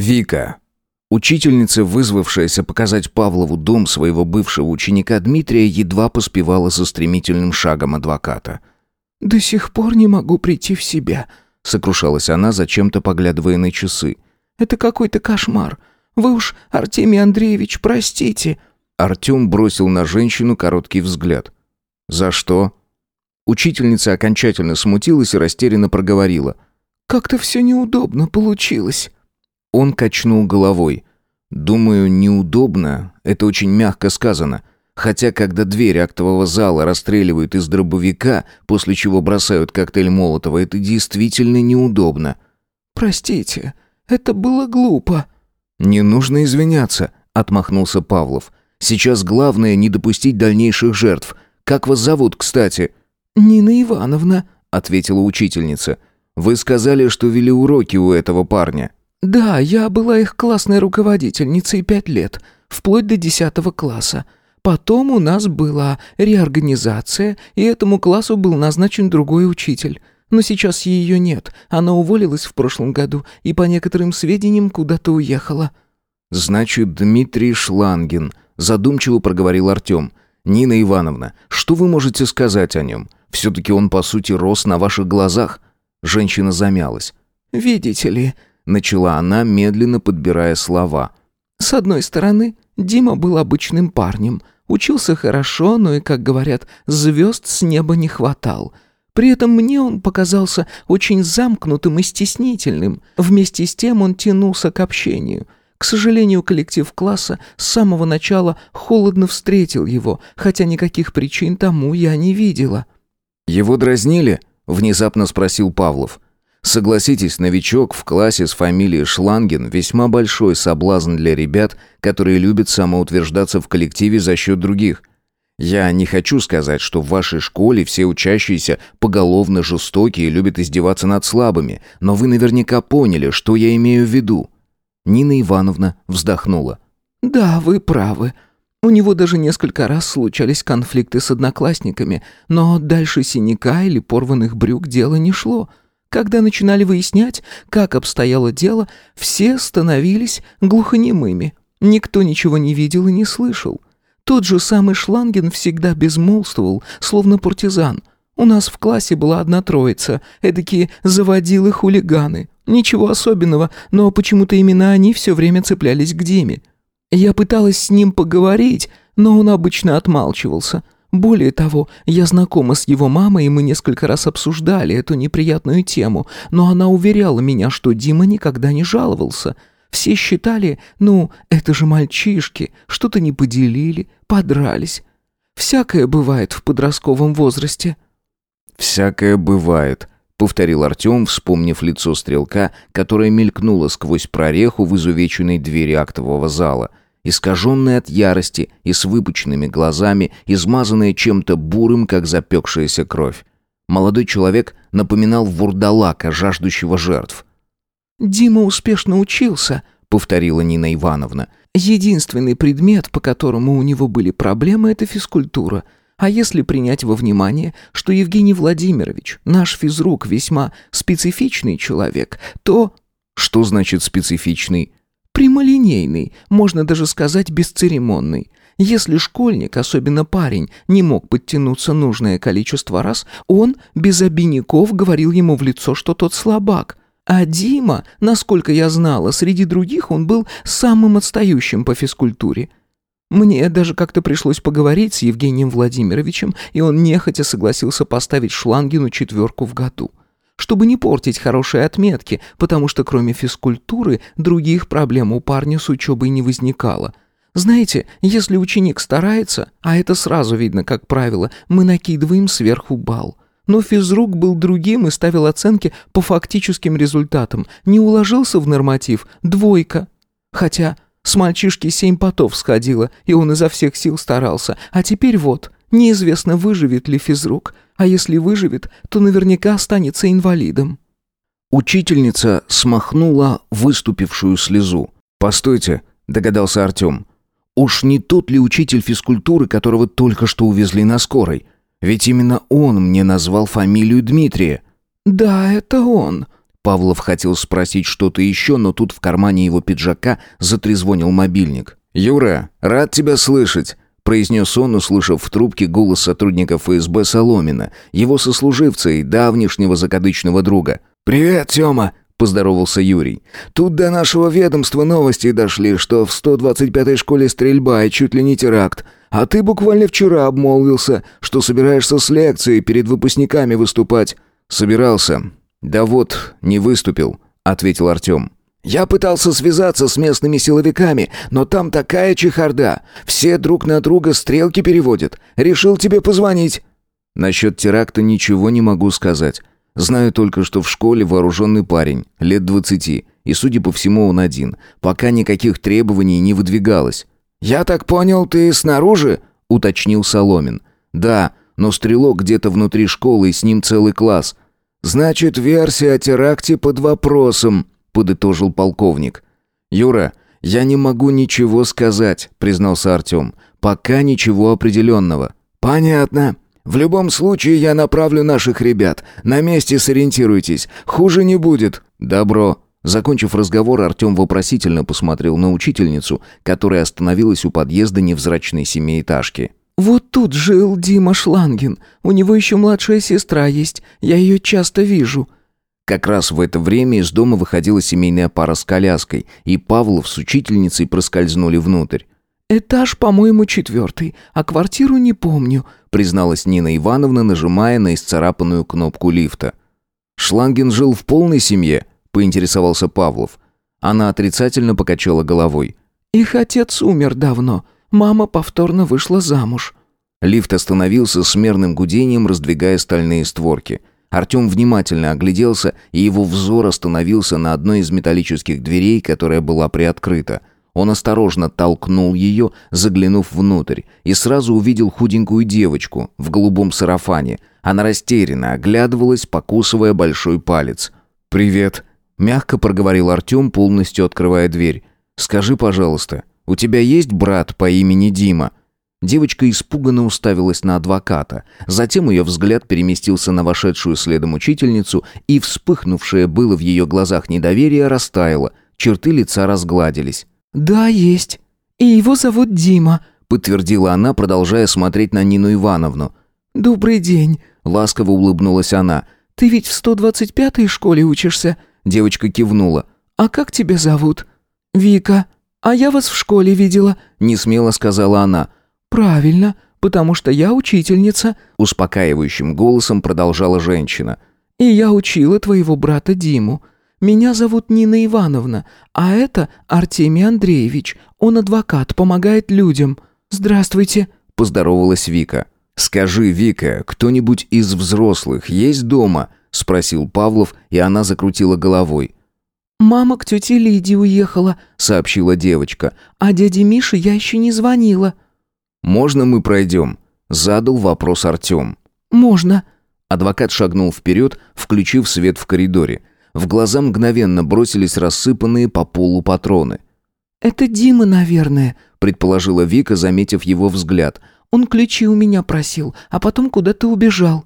Вика. Учительница, вызвавшаяся показать Павлову дом своего бывшего ученика Дмитрия, едва поспевала за стремительным шагом адвоката. «До сих пор не могу прийти в себя», — сокрушалась она, зачем-то поглядывая на часы. «Это какой-то кошмар. Вы уж, Артемий Андреевич, простите». Артем бросил на женщину короткий взгляд. «За что?» Учительница окончательно смутилась и растерянно проговорила. «Как-то все неудобно получилось». Он качнул головой. «Думаю, неудобно. Это очень мягко сказано. Хотя, когда дверь актового зала расстреливают из дробовика, после чего бросают коктейль Молотова, это действительно неудобно». «Простите, это было глупо». «Не нужно извиняться», — отмахнулся Павлов. «Сейчас главное не допустить дальнейших жертв. Как вас зовут, кстати?» «Нина Ивановна», — ответила учительница. «Вы сказали, что вели уроки у этого парня». «Да, я была их классной руководительницей пять лет, вплоть до десятого класса. Потом у нас была реорганизация, и этому классу был назначен другой учитель. Но сейчас ее нет, она уволилась в прошлом году и, по некоторым сведениям, куда-то уехала». «Значит, Дмитрий Шлангин», — задумчиво проговорил Артем. «Нина Ивановна, что вы можете сказать о нем? Все-таки он, по сути, рос на ваших глазах». Женщина замялась. «Видите ли, начала она, медленно подбирая слова. С одной стороны, Дима был обычным парнем, учился хорошо, но и, как говорят, звезд с неба не хватал. При этом мне он показался очень замкнутым и стеснительным. Вместе с тем он тянулся к общению. К сожалению, коллектив класса с самого начала холодно встретил его, хотя никаких причин тому я не видела. «Его дразнили?» — внезапно спросил Павлов. Согласитесь, новичок в классе с фамилией Шланген весьма большой соблазн для ребят, которые любят самоутверждаться в коллективе за счет других. Я не хочу сказать, что в вашей школе все учащиеся поголовно жестокие и любят издеваться над слабыми, но вы наверняка поняли, что я имею в виду. Нина Ивановна вздохнула. Да, вы правы. У него даже несколько раз случались конфликты с одноклассниками, но дальше синяка или порванных брюк дело не шло. Когда начинали выяснять, как обстояло дело, все становились глухонемыми. Никто ничего не видел и не слышал. Тот же самый Шланген всегда безмолвствовал, словно партизан. У нас в классе была одна троица, эдакие заводилы хулиганы. Ничего особенного, но почему-то именно они все время цеплялись к Диме. Я пыталась с ним поговорить, но он обычно отмалчивался – более того, я знакома с его мамой, и мы несколько раз обсуждали эту неприятную тему, но она уверяла меня, что Дима никогда не жаловался. Все считали, ну, это же мальчишки, что-то не поделили, подрались. Всякое бывает в подростковом возрасте». «Всякое бывает», — повторил Артем, вспомнив лицо стрелка, которое мелькнуло сквозь прореху в изувеченной двери актового зала — искаженная от ярости и с выпученными глазами, измазанная чем-то бурым, как запекшаяся кровь. Молодой человек напоминал вурдалака, жаждущего жертв. «Дима успешно учился», — повторила Нина Ивановна. «Единственный предмет, по которому у него были проблемы, — это физкультура. А если принять во внимание, что Евгений Владимирович, наш физрук, весьма специфичный человек, то...» «Что значит специфичный?» Прямолинейный, можно даже сказать бесцеремонный. Если школьник, особенно парень, не мог подтянуться нужное количество раз, он без обиняков говорил ему в лицо, что тот слабак. А Дима, насколько я знала, среди других он был самым отстающим по физкультуре. Мне даже как-то пришлось поговорить с Евгением Владимировичем, и он нехотя согласился поставить Шлангину четверку в году чтобы не портить хорошие отметки, потому что кроме физкультуры других проблем у парня с учебой не возникало. Знаете, если ученик старается, а это сразу видно, как правило, мы накидываем сверху балл. Но физрук был другим и ставил оценки по фактическим результатам. Не уложился в норматив – двойка. Хотя с мальчишки семь потов сходило, и он изо всех сил старался. А теперь вот, неизвестно, выживет ли физрук – а если выживет, то наверняка останется инвалидом». Учительница смахнула выступившую слезу. «Постойте», — догадался Артем. «Уж не тот ли учитель физкультуры, которого только что увезли на скорой? Ведь именно он мне назвал фамилию Дмитрия». «Да, это он», Павлов хотел спросить что-то еще, но тут в кармане его пиджака затрезвонил мобильник. «Юра, рад тебя слышать», — произнес он, услышав в трубке голос сотрудника ФСБ Соломина, его сослуживца и давнишнего закадычного друга. «Привет, Тёма», — поздоровался Юрий. «Тут до нашего ведомства новости дошли, что в 125-й школе стрельба и чуть ли не теракт. А ты буквально вчера обмолвился, что собираешься с лекцией перед выпускниками выступать». «Собирался. Да вот, не выступил», — ответил Артем. «Я пытался связаться с местными силовиками, но там такая чехарда. Все друг на друга стрелки переводят. Решил тебе позвонить». «Насчет теракта ничего не могу сказать. Знаю только, что в школе вооруженный парень, лет двадцати, и, судя по всему, он один. Пока никаких требований не выдвигалось». «Я так понял, ты снаружи?» — уточнил Соломин. «Да, но стрелок где-то внутри школы, и с ним целый класс. «Значит, версия о теракте под вопросом», — подытожил полковник. «Юра, я не могу ничего сказать», — признался Артем. «Пока ничего определенного». «Понятно. В любом случае я направлю наших ребят. На месте сориентируйтесь. Хуже не будет». «Добро». Закончив разговор, Артем вопросительно посмотрел на учительницу, которая остановилась у подъезда невзрачной семиэтажки. «Вот тут жил Дима Шлангин. У него еще младшая сестра есть. Я ее часто вижу». Как раз в это время из дома выходила семейная пара с коляской, и Павлов с учительницей проскользнули внутрь. «Этаж, по-моему, четвертый, а квартиру не помню», призналась Нина Ивановна, нажимая на исцарапанную кнопку лифта. «Шлангин жил в полной семье?» – поинтересовался Павлов. Она отрицательно покачала головой. «Их отец умер давно. Мама повторно вышла замуж». Лифт остановился с мерным гудением, раздвигая стальные створки. Артем внимательно огляделся, и его взор остановился на одной из металлических дверей, которая была приоткрыта. Он осторожно толкнул ее, заглянув внутрь, и сразу увидел худенькую девочку в голубом сарафане. Она растерянно оглядывалась, покусывая большой палец. «Привет», — мягко проговорил Артем, полностью открывая дверь. «Скажи, пожалуйста, «У тебя есть брат по имени Дима?» Девочка испуганно уставилась на адвоката. Затем ее взгляд переместился на вошедшую следом учительницу, и вспыхнувшее было в ее глазах недоверие растаяло, черты лица разгладились. «Да, есть. И его зовут Дима», — подтвердила она, продолжая смотреть на Нину Ивановну. «Добрый день», — ласково улыбнулась она. «Ты ведь в 125-й школе учишься?» Девочка кивнула. «А как тебя зовут?» «Вика», «А я вас в школе видела», — несмело сказала она. «Правильно, потому что я учительница», — успокаивающим голосом продолжала женщина. «И я учила твоего брата Диму. Меня зовут Нина Ивановна, а это Артемий Андреевич. Он адвокат, помогает людям. Здравствуйте», — поздоровалась Вика. «Скажи, Вика, кто-нибудь из взрослых есть дома?» — спросил Павлов, и она закрутила головой. «Мама к тете Лидии уехала», — сообщила девочка. «А дяде Мише я еще не звонила». «Можно мы пройдем?» — задал вопрос Артем. «Можно». Адвокат шагнул вперед, включив свет в коридоре. В глаза мгновенно бросились рассыпанные по полу патроны. «Это Дима, наверное», — предположила Вика, заметив его взгляд. «Он ключи у меня просил, а потом куда-то убежал».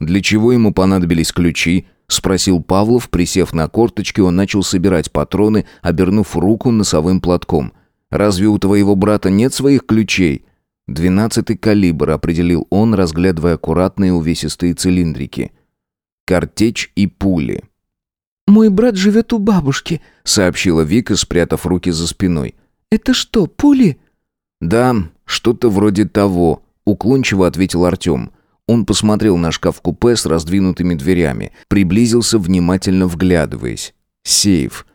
«Для чего ему понадобились ключи?» спросил Павлов, присев на корточки, он начал собирать патроны, обернув руку носовым платком. Разве у твоего брата нет своих ключей? Двенадцатый калибр, определил он, разглядывая аккуратные увесистые цилиндрики. Картечь и пули. Мой брат живет у бабушки, сообщила Вика, спрятав руки за спиной. Это что, пули? Да, что-то вроде того, уклончиво ответил Артем. Он посмотрел на шкаф-купе с раздвинутыми дверями, приблизился, внимательно вглядываясь. Сейф.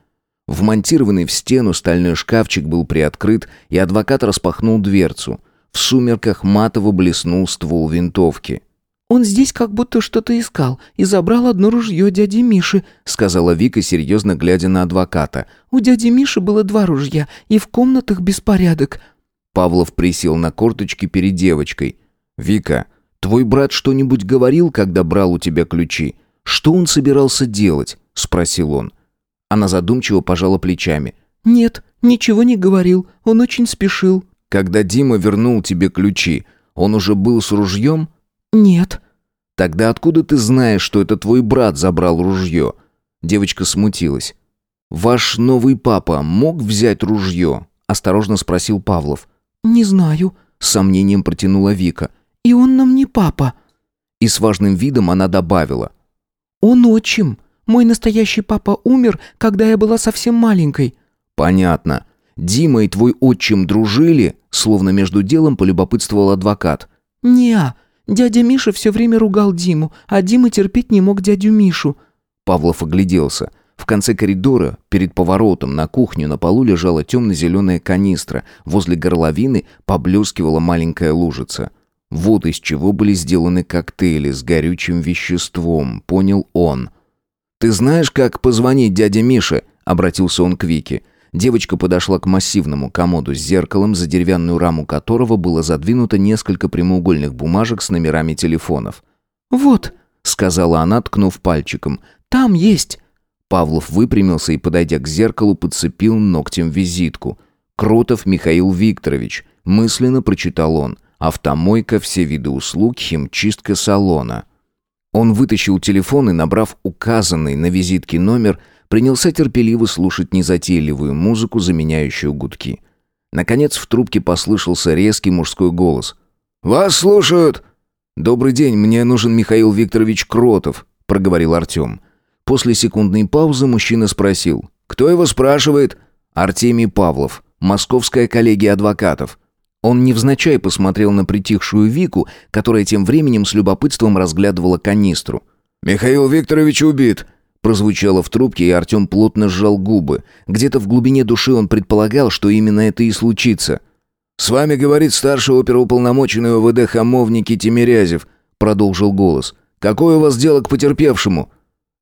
Вмонтированный в стену стальной шкафчик был приоткрыт, и адвокат распахнул дверцу. В сумерках матово блеснул ствол винтовки. «Он здесь как будто что-то искал и забрал одно ружье дяди Миши», сказала Вика, серьезно глядя на адвоката. «У дяди Миши было два ружья, и в комнатах беспорядок». Павлов присел на корточки перед девочкой. «Вика, Твой брат что-нибудь говорил, когда брал у тебя ключи? Что он собирался делать?» — спросил он. Она задумчиво пожала плечами. «Нет, ничего не говорил. Он очень спешил». «Когда Дима вернул тебе ключи, он уже был с ружьем?» «Нет». «Тогда откуда ты знаешь, что это твой брат забрал ружье?» Девочка смутилась. «Ваш новый папа мог взять ружье?» – осторожно спросил Павлов. «Не знаю», – с сомнением протянула Вика. «И он нам не папа». И с важным видом она добавила. «Он отчим. Мой настоящий папа умер, когда я была совсем маленькой». «Понятно. Дима и твой отчим дружили?» Словно между делом полюбопытствовал адвокат. «Не-а. Дядя Миша все время ругал Диму, а Дима терпеть не мог дядю Мишу». Павлов огляделся. В конце коридора, перед поворотом на кухню, на полу лежала темно-зеленая канистра. Возле горловины поблескивала маленькая лужица. Вот из чего были сделаны коктейли с горючим веществом, понял он. «Ты знаешь, как позвонить дяде Мише?» — обратился он к Вике. Девочка подошла к массивному комоду с зеркалом, за деревянную раму которого было задвинуто несколько прямоугольных бумажек с номерами телефонов. «Вот», — сказала она, ткнув пальчиком, — «там есть». Павлов выпрямился и, подойдя к зеркалу, подцепил ногтем визитку. «Кротов Михаил Викторович», — мысленно прочитал он. «Автомойка, все виды услуг, химчистка салона». Он вытащил телефон и, набрав указанный на визитке номер, принялся терпеливо слушать незатейливую музыку, заменяющую гудки. Наконец в трубке послышался резкий мужской голос. «Вас слушают!» «Добрый день, мне нужен Михаил Викторович Кротов», — проговорил Артем. После секундной паузы мужчина спросил. «Кто его спрашивает?» «Артемий Павлов, Московская коллегия адвокатов». Он невзначай посмотрел на притихшую Вику, которая тем временем с любопытством разглядывала канистру. «Михаил Викторович убит», прозвучало в трубке, и Артем плотно сжал губы. Где-то в глубине души он предполагал, что именно это и случится. «С вами говорит старший оперуполномоченный ОВД Хамовники Тимирязев», продолжил голос. «Какое у вас дело к потерпевшему?»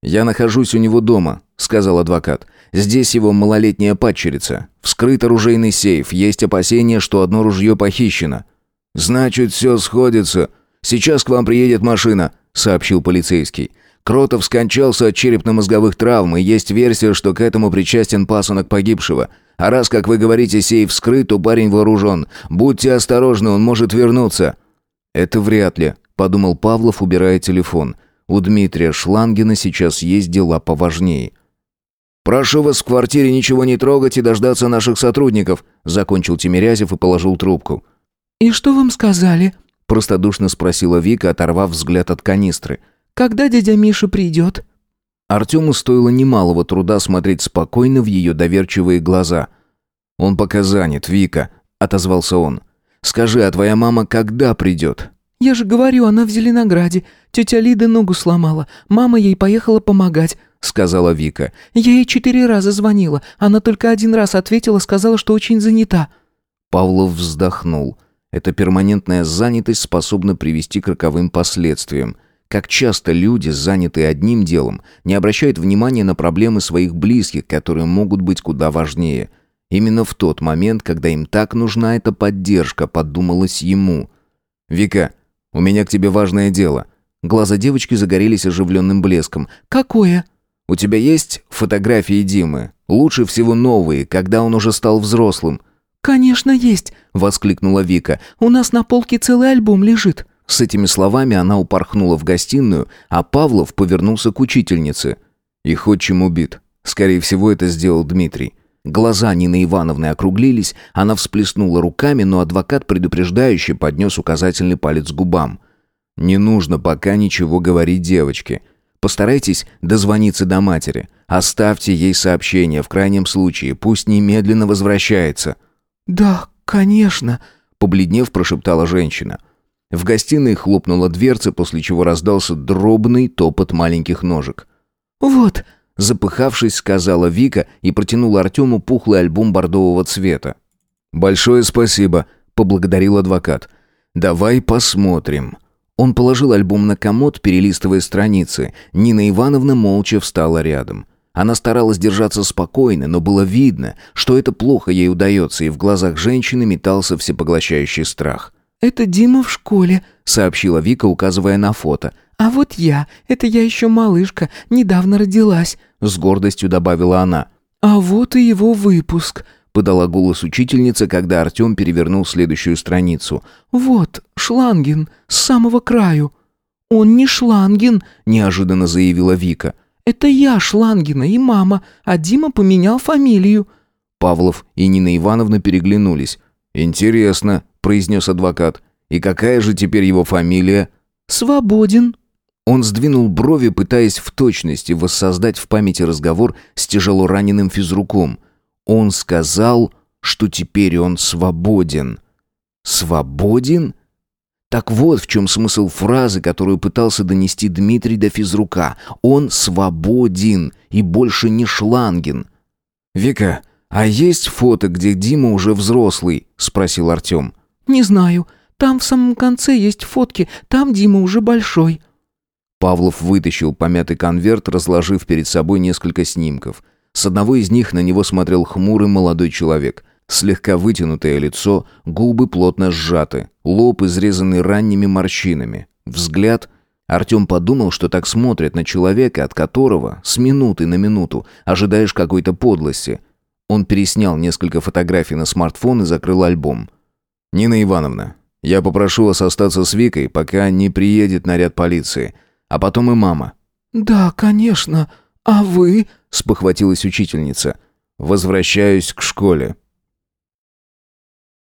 «Я нахожусь у него дома», — сказал адвокат. «Здесь его малолетняя падчерица. Вскрыт оружейный сейф. Есть опасения, что одно ружье похищено». «Значит, все сходится. Сейчас к вам приедет машина», — сообщил полицейский. Кротов скончался от черепно-мозговых травм, и есть версия, что к этому причастен пасынок погибшего. А раз, как вы говорите, сейф вскрыт, то парень вооружен. Будьте осторожны, он может вернуться». «Это вряд ли», — подумал Павлов, убирая телефон. «У Дмитрия Шлангина сейчас есть дела поважнее». «Прошу вас в квартире ничего не трогать и дождаться наших сотрудников», — закончил Тимирязев и положил трубку. «И что вам сказали?» — простодушно спросила Вика, оторвав взгляд от канистры. Когда дядя Миша придет?» Артему стоило немалого труда смотреть спокойно в ее доверчивые глаза. «Он пока занят, Вика», — отозвался он. «Скажи, а твоя мама когда придет?» «Я же говорю, она в Зеленограде. Тетя Лида ногу сломала. Мама ей поехала помогать», — сказала Вика. «Я ей четыре раза звонила. Она только один раз ответила, сказала, что очень занята». Павлов вздохнул. Эта перманентная занятость способна привести к роковым последствиям. Как часто люди, занятые одним делом, не обращают внимания на проблемы своих близких, которые могут быть куда важнее. Именно в тот момент, когда им так нужна эта поддержка, подумалось ему. «Вика, у меня к тебе важное дело». Глаза девочки загорелись оживленным блеском. «Какое?» «У тебя есть фотографии Димы? Лучше всего новые, когда он уже стал взрослым». «Конечно есть», — воскликнула Вика. «У нас на полке целый альбом лежит». С этими словами она упорхнула в гостиную, а Павлов повернулся к учительнице. Их отчим убит. Скорее всего, это сделал Дмитрий. Глаза Нины Ивановны округлились, она всплеснула руками, но адвокат предупреждающе поднес указательный палец к губам. «Не нужно пока ничего говорить девочке. Постарайтесь дозвониться до матери. Оставьте ей сообщение, в крайнем случае, пусть немедленно возвращается». «Да, конечно», — побледнев прошептала женщина. В гостиной хлопнула дверца, после чего раздался дробный топот маленьких ножек. «Вот», — запыхавшись, сказала Вика и протянула Артему пухлый альбом бордового цвета. «Большое спасибо», — поблагодарил адвокат. «Давай посмотрим». Он положил альбом на комод, перелистывая страницы. Нина Ивановна молча встала рядом. Она старалась держаться спокойно, но было видно, что это плохо ей удается, и в глазах женщины метался всепоглощающий страх. «Это Дима в школе», — сообщила Вика, указывая на фото. «А вот я. Это я еще малышка, недавно родилась», — с гордостью добавила она. «А вот и его выпуск», — подала голос учительница, когда Артем перевернул следующую страницу. «Вот, Шлангин, с самого краю». «Он не Шлангин», — неожиданно заявила Вика. «Это я, Шлангина, и мама, а Дима поменял фамилию». Павлов и Нина Ивановна переглянулись. «Интересно», — произнес адвокат. «И какая же теперь его фамилия?» «Свободен». Он сдвинул брови, пытаясь в точности воссоздать в памяти разговор с тяжело раненым физруком. Он сказал, что теперь он свободен. «Свободен?» Так вот в чем смысл фразы, которую пытался донести Дмитрий до физрука. Он свободен и больше не шланген. «Вика, а есть фото, где Дима уже взрослый?» – спросил Артем. «Не знаю. Там в самом конце есть фотки. Там Дима уже большой». Павлов вытащил помятый конверт, разложив перед собой несколько снимков. С одного из них на него смотрел хмурый молодой человек – Слегка вытянутое лицо, губы плотно сжаты, лоб изрезанный ранними морщинами. Взгляд... Артем подумал, что так смотрят на человека, от которого с минуты на минуту ожидаешь какой-то подлости. Он переснял несколько фотографий на смартфон и закрыл альбом. «Нина Ивановна, я попрошу вас остаться с Викой, пока не приедет наряд полиции. А потом и мама». «Да, конечно. А вы?» – спохватилась учительница. «Возвращаюсь к школе.